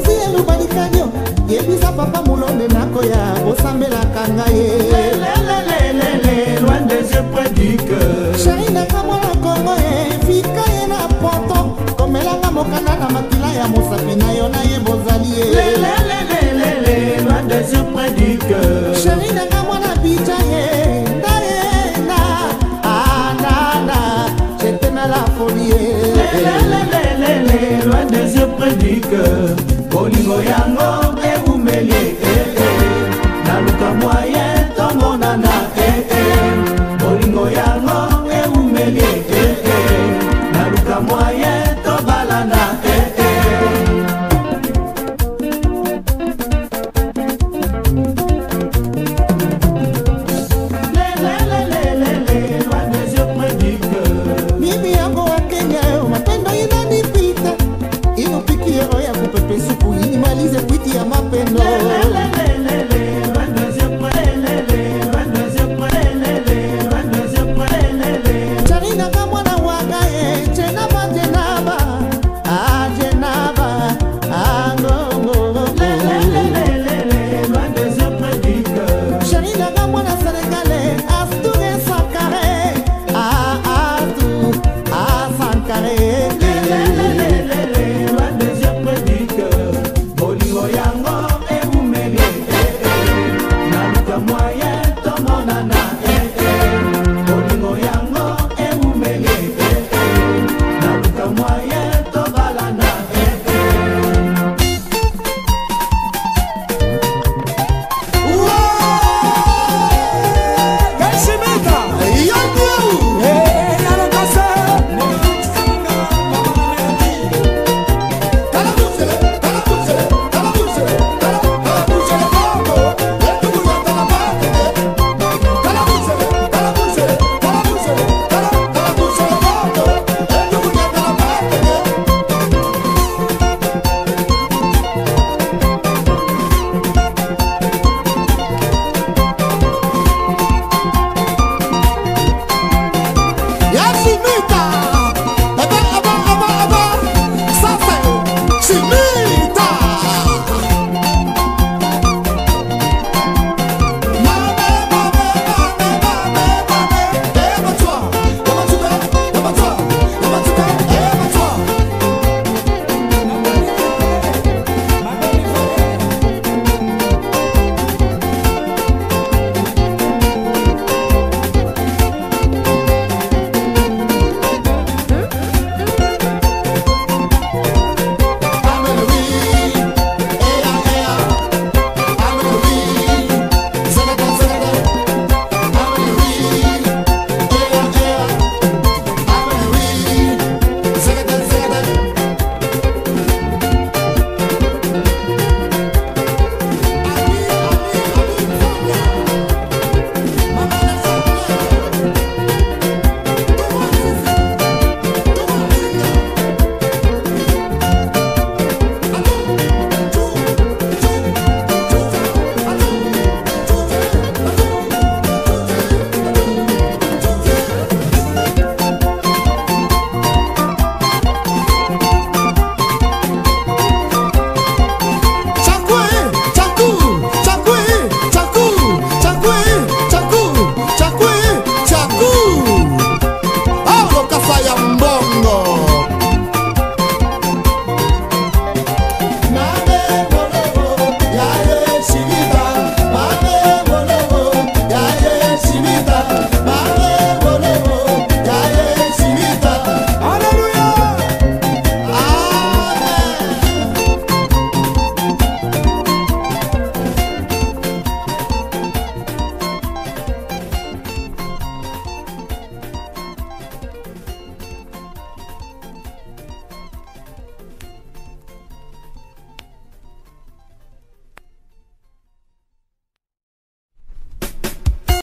Velo, barricada bolingo yango ewumeli eh, eh, eh. naluka mwai misupu, nimalize kwiti ya mapendo to me.